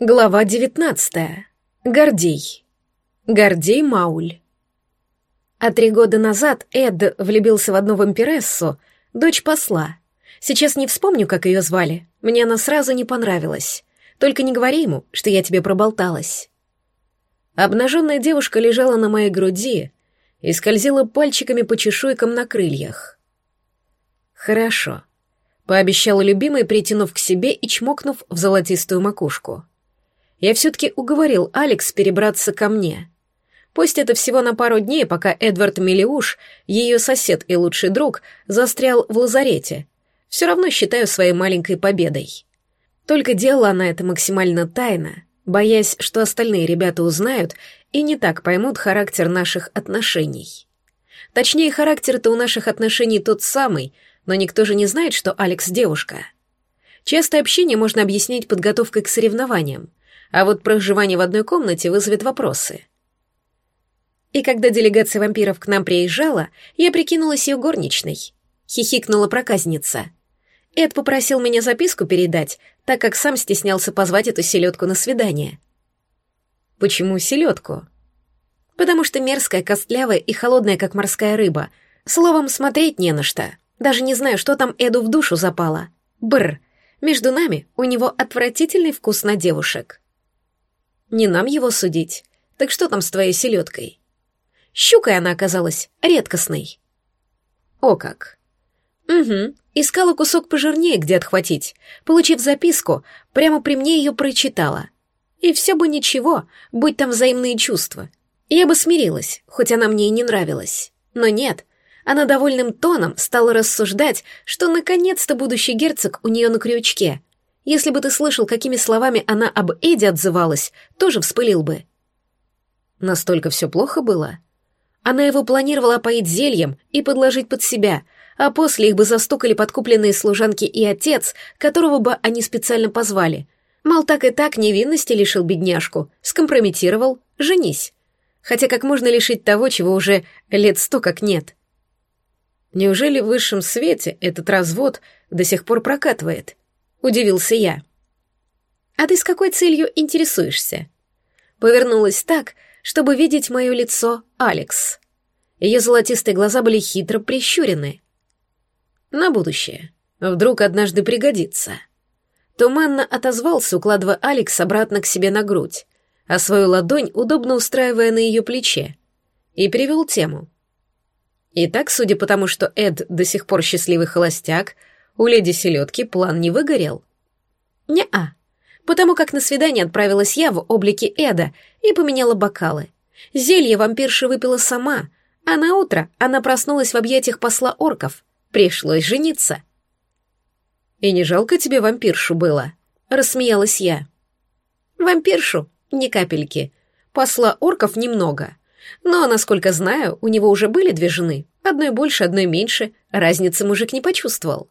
Глава девятнадцатая. Гордей. Гордей Мауль. А три года назад Эд влюбился в одну вампирессу, дочь посла. Сейчас не вспомню, как ее звали. Мне она сразу не понравилась. Только не говори ему, что я тебе проболталась. Обнаженная девушка лежала на моей груди и скользила пальчиками по чешуйкам на крыльях. «Хорошо», — пообещала любимой, притянув к себе и чмокнув в золотистую макушку. Я все-таки уговорил Алекс перебраться ко мне. Пусть это всего на пару дней, пока Эдвард Мелиуш, ее сосед и лучший друг, застрял в лазарете. Все равно считаю своей маленькой победой. Только делала она это максимально тайно, боясь, что остальные ребята узнают и не так поймут характер наших отношений. Точнее, характер-то у наших отношений тот самый, но никто же не знает, что Алекс девушка. Частое общение можно объяснить подготовкой к соревнованиям, а вот проживание в одной комнате вызовет вопросы. И когда делегация вампиров к нам приезжала, я прикинулась ее горничной. Хихикнула проказница. Эд попросил меня записку передать, так как сам стеснялся позвать эту селедку на свидание. Почему селедку? Потому что мерзкая, костлявая и холодная, как морская рыба. Словом, смотреть не на что. Даже не знаю, что там Эду в душу запало. Бр. Между нами у него отвратительный вкус на девушек. Не нам его судить. Так что там с твоей селедкой? Щукой она оказалась, редкостной. О как. Угу, искала кусок пожирнее, где отхватить. Получив записку, прямо при мне ее прочитала. И все бы ничего, будь там взаимные чувства. Я бы смирилась, хоть она мне и не нравилась. Но нет, она довольным тоном стала рассуждать, что наконец-то будущий герцог у нее на крючке, если бы ты слышал, какими словами она об Эди отзывалась, тоже вспылил бы. Настолько все плохо было. Она его планировала опоить зельем и подложить под себя, а после их бы застукали подкупленные служанки и отец, которого бы они специально позвали. Мол, так и так невинности лишил бедняжку, скомпрометировал, женись. Хотя как можно лишить того, чего уже лет сто как нет? Неужели в высшем свете этот развод до сих пор прокатывает? — удивился я. «А ты с какой целью интересуешься?» Повернулась так, чтобы видеть мое лицо Алекс. Ее золотистые глаза были хитро прищурены. «На будущее. Вдруг однажды пригодится». Туманно отозвался, укладывая Алекс обратно к себе на грудь, а свою ладонь удобно устраивая на ее плече, и перевел тему. Итак, судя по тому, что Эд до сих пор счастливый холостяк, у леди Селедки план не выгорел? Не-а. Потому как на свидание отправилась я в облике Эда и поменяла бокалы. Зелье вампирша выпила сама, а на утро она проснулась в объятиях посла орков. Пришлось жениться. «И не жалко тебе вампиршу было?» — рассмеялась я. «Вампиршу? Ни капельки. Посла орков немного. Но, насколько знаю, у него уже были две жены. Одной больше, одной меньше. Разницы мужик не почувствовал.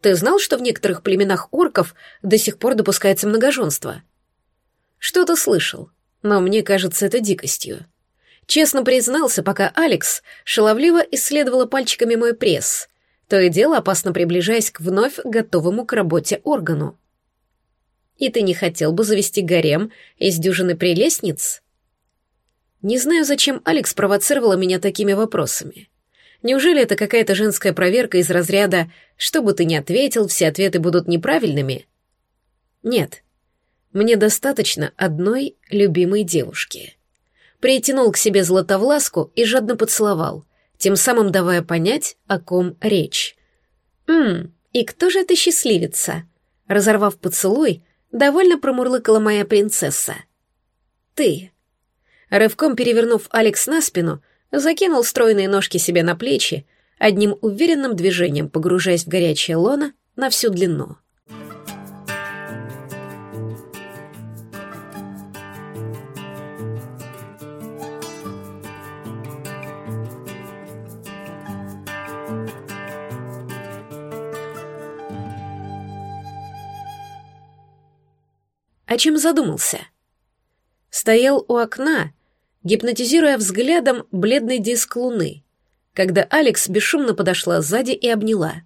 Ты знал, что в некоторых племенах орков до сих пор допускается многоженство? Что-то слышал, но мне кажется это дикостью. Честно признался, пока Алекс шаловливо исследовала пальчиками мой пресс, то и дело опасно приближаясь к вновь готовому к работе органу. И ты не хотел бы завести гарем из дюжины прелестниц? Не знаю, зачем Алекс провоцировала меня такими вопросами. Неужели это какая-то женская проверка из разряда «что бы ты ни ответил, все ответы будут неправильными»? Нет. Мне достаточно одной любимой девушки. Притянул к себе Златовласку и жадно поцеловал, тем самым давая понять, о ком речь. «Ммм, и кто же эта счастливица?» Разорвав поцелуй, довольно промурлыкала моя принцесса. «Ты». Рывком перевернув Алекс на спину, закинул стройные ножки себе на плечи, одним уверенным движением погружаясь в горячее лоно на всю длину. О чем задумался? Стоял у окна гипнотизируя взглядом бледный диск луны, когда Алекс бесшумно подошла сзади и обняла.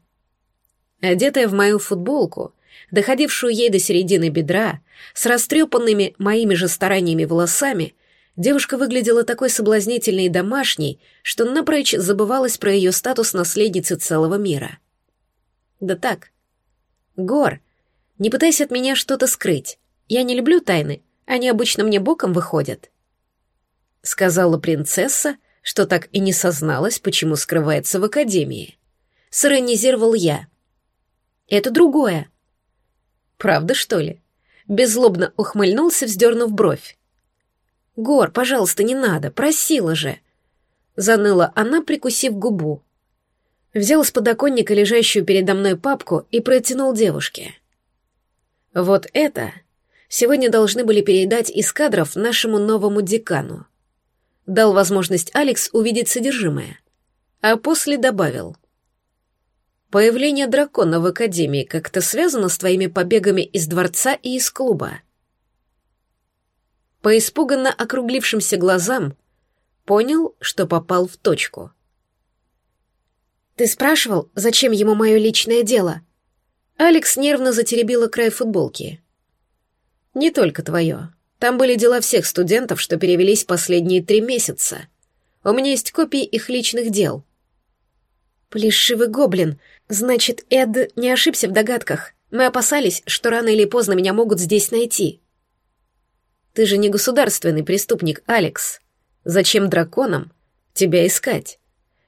Одетая в мою футболку доходившую ей до середины бедра, с растрепанными моими же стараниями волосами, девушка выглядела такой соблазнительной и домашней, что напрочь забывалась про ее статус наследницы целого мира. Да так. Гор, не пытайся от меня что-то скрыть. Я не люблю тайны, они обычно мне боком выходят. Сказала принцесса, что так и не созналась, почему скрывается в академии. Сиронизировал я. Это другое. Правда, что ли? Беззлобно ухмыльнулся, вздернув бровь. «Гор, пожалуйста, не надо, просила же!» Заныла она, прикусив губу. Взял с подоконника лежащую передо мной папку и протянул девушке. «Вот это сегодня должны были передать из кадров нашему новому декану. Дал возможность Алекс увидеть содержимое, а после добавил. «Появление дракона в Академии как-то связано с твоими побегами из дворца и из клуба?» По испуганно округлившимся глазам понял, что попал в точку. «Ты спрашивал, зачем ему мое личное дело?» Алекс нервно затеребила край футболки. «Не только твое. Там были дела всех студентов, что перевелись последние три месяца. У меня есть копии их личных дел». «Плешивый гоблин. Значит, Эд не ошибся в догадках. Мы опасались, что рано или поздно меня могут здесь найти». «Ты же не государственный преступник, Алекс. Зачем драконам тебя искать?»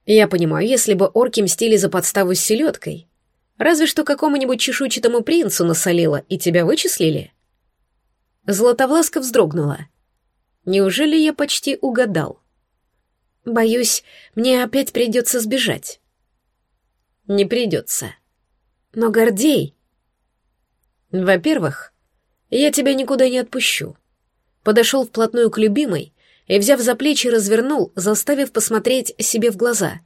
Я понимаю, если бы орки мстили за подставу с селедкой. Разве что какому-нибудь чешуйчатому принцу насолила и тебя вычислили? Златовласка вздрогнула. Неужели я почти угадал? Боюсь, мне опять придется сбежать. Не придется. Но Гордей... Во-первых, я тебя никуда не отпущу. Подошел вплотную к любимой и, взяв за плечи, развернул, заставив посмотреть себе в глаза.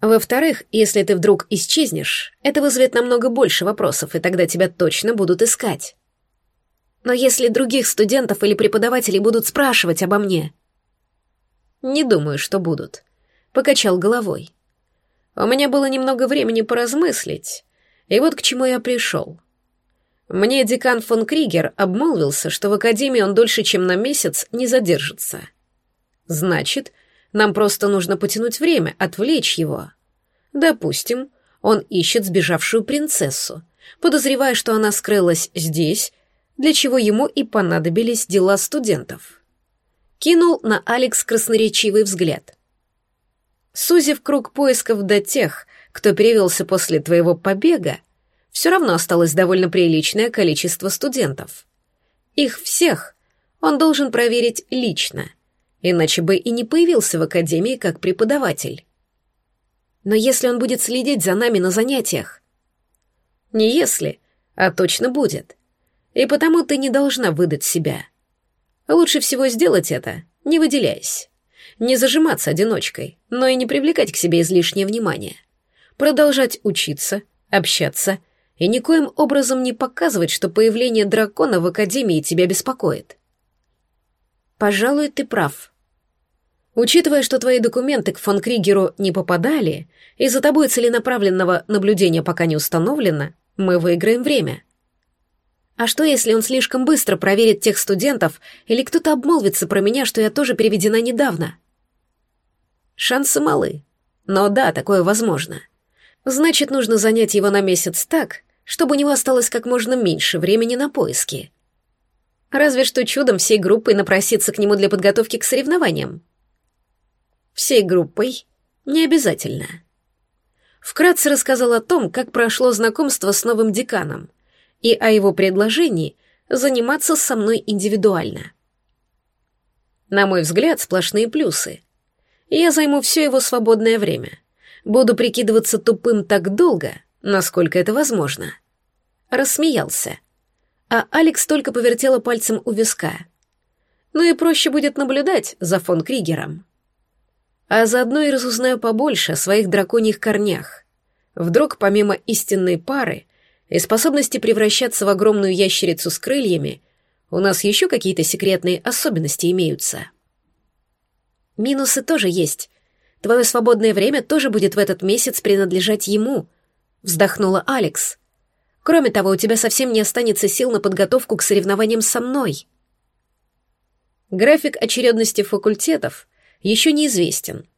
Во-вторых, если ты вдруг исчезнешь, это вызовет намного больше вопросов, и тогда тебя точно будут искать. Но если других студентов или преподавателей будут спрашивать обо мне... Не думаю, что будут. Покачал головой. У меня было немного времени поразмыслить, и вот к чему я пришел. Мне декан фон Кригер обмолвился, что в академии он дольше, чем на месяц, не задержится. Значит, нам просто нужно потянуть время, отвлечь его. Допустим, он ищет сбежавшую принцессу, подозревая, что она скрылась здесь, для чего ему и понадобились дела студентов. Кинул на Алекс красноречивый взгляд. Сузив круг поисков до тех, кто перевелся после твоего побега, все равно осталось довольно приличное количество студентов. Их всех он должен проверить лично, иначе бы и не появился в академии как преподаватель. Но если он будет следить за нами на занятиях? Не если, а точно будет. И потому ты не должна выдать себя. Лучше всего сделать это, не выделяясь. Не зажиматься одиночкой, но и не привлекать к себе излишнее внимание. Продолжать учиться, общаться и никоим образом не показывать, что появление дракона в Академии тебя беспокоит. Пожалуй, ты прав. Учитывая, что твои документы к фон Кригеру не попадали, и за тобой целенаправленного наблюдения пока не установлено, мы выиграем время. А что, если он слишком быстро проверит тех студентов, или кто-то обмолвится про меня, что я тоже переведена недавно? Шансы малы. Но да, такое возможно. Значит, нужно занять его на месяц так, чтобы у него осталось как можно меньше времени на поиски. Разве что чудом всей группой напроситься к нему для подготовки к соревнованиям. Всей группой не обязательно. Вкратце рассказал о том, как прошло знакомство с новым деканом и о его предложении заниматься со мной индивидуально. На мой взгляд, сплошные плюсы. Я займу все его свободное время. Буду прикидываться тупым так долго, насколько это возможно. Рассмеялся. А Алекс только повертела пальцем у виска. Ну и проще будет наблюдать за фон Кригером. А заодно и разузнаю побольше о своих драконьих корнях. Вдруг помимо истинной пары и способности превращаться в огромную ящерицу с крыльями, у нас еще какие-то секретные особенности имеются. Минусы тоже есть. Твое свободное время тоже будет в этот месяц принадлежать ему, вздохнула Алекс. Кроме того, у тебя совсем не останется сил на подготовку к соревнованиям со мной. График очередности факультетов еще неизвестен,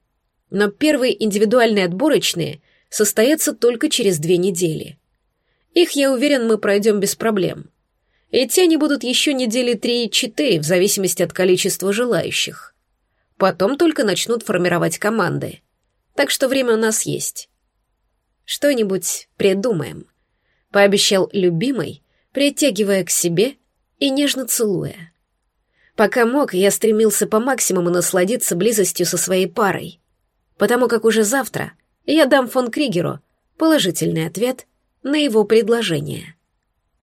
но первые индивидуальные отборочные состоятся только через две недели. Их, я уверен, мы пройдем без проблем. Идти они будут еще недели три-четыре, в зависимости от количества желающих. Потом только начнут формировать команды. Так что время у нас есть. Что-нибудь придумаем, пообещал любимый, притягивая к себе и нежно целуя. Пока мог, я стремился по максимуму насладиться близостью со своей парой, потому как уже завтра я дам фон Кригеру положительный ответ на его предложение.